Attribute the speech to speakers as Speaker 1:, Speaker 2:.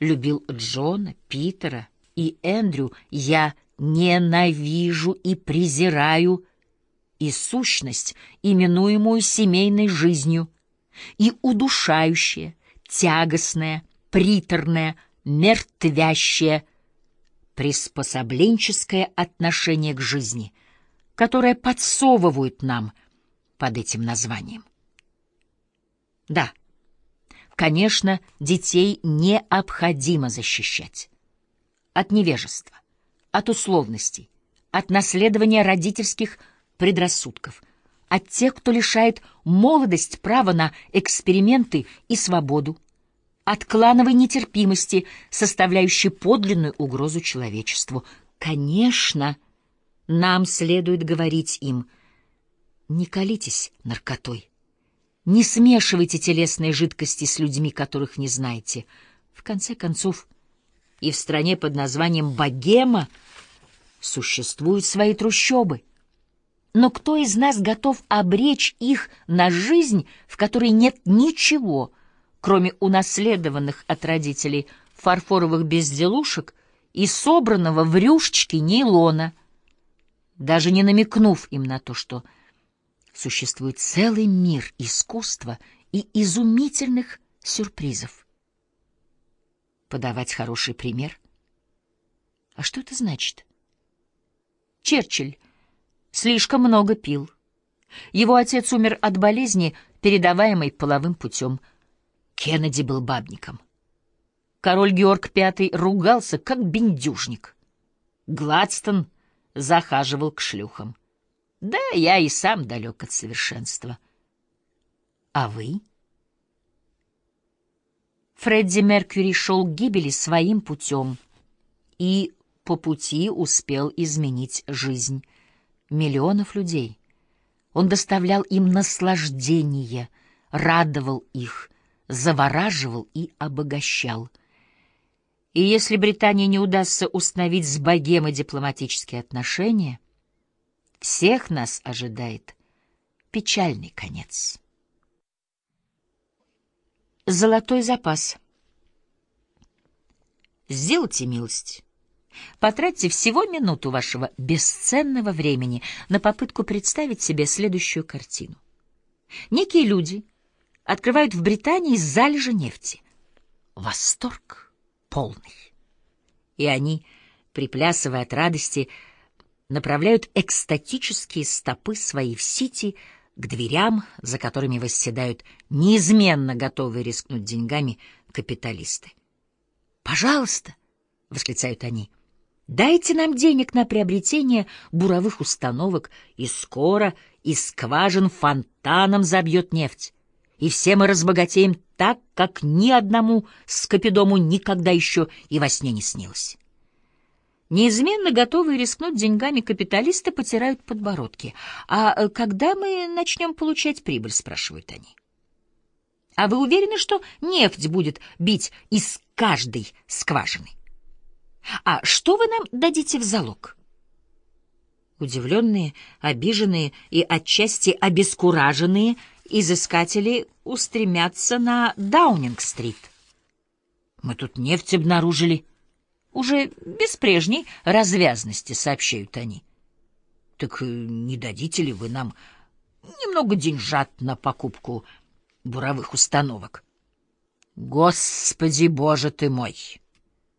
Speaker 1: любил Джона, Питера и Эндрю, я ненавижу и презираю и сущность, именуемую семейной жизнью, и удушающее, тягостное, приторное, мертвящее, приспособленческое отношение к жизни, которое подсовывают нам под этим названием. Да, конечно, детей необходимо защищать от невежества, от условностей, от наследования родительских предрассудков, от тех, кто лишает молодость права на эксперименты и свободу, от клановой нетерпимости, составляющей подлинную угрозу человечеству. Конечно, нам следует говорить им, не колитесь наркотой, не смешивайте телесные жидкости с людьми, которых не знаете. В конце концов, и в стране под названием Богема существуют свои трущобы. Но кто из нас готов обречь их на жизнь, в которой нет ничего, кроме унаследованных от родителей фарфоровых безделушек и собранного в рюшечке нейлона, даже не намекнув им на то, что существует целый мир искусства и изумительных сюрпризов? Подавать хороший пример? А что это значит? Черчилль слишком много пил. Его отец умер от болезни, передаваемой половым путем. Кеннеди был бабником. Король Георг V ругался, как бендюжник. Гладстон захаживал к шлюхам. Да, я и сам далек от совершенства. А вы? Фредди Меркьюри шел к гибели своим путем и по пути успел изменить жизнь миллионов людей. Он доставлял им наслаждение, радовал их, завораживал и обогащал. И если Британии не удастся установить с богемой дипломатические отношения, всех нас ожидает печальный конец. Золотой запас. Сделайте милость. Потратьте всего минуту вашего бесценного времени на попытку представить себе следующую картину. Некие люди открывают в Британии залежи нефти. Восторг полный. И они, приплясывая от радости, направляют экстатические стопы свои в Сити к дверям, за которыми восседают неизменно готовые рискнуть деньгами капиталисты. «Пожалуйста!» — восклицают они. Дайте нам денег на приобретение буровых установок, и скоро из скважин фонтаном забьет нефть. И все мы разбогатеем так, как ни одному скопидому никогда еще и во сне не снилось. Неизменно готовые рискнуть деньгами капиталисты потирают подбородки. «А э, когда мы начнем получать прибыль?» — спрашивают они. «А вы уверены, что нефть будет бить из каждой скважины?» А что вы нам дадите в залог? Удивленные, обиженные и отчасти обескураженные изыскатели устремятся на Даунинг-стрит. Мы тут нефть обнаружили. Уже без прежней развязности, сообщают они. Так э, не дадите ли вы нам немного деньжат на покупку буровых установок? Господи, боже ты мой!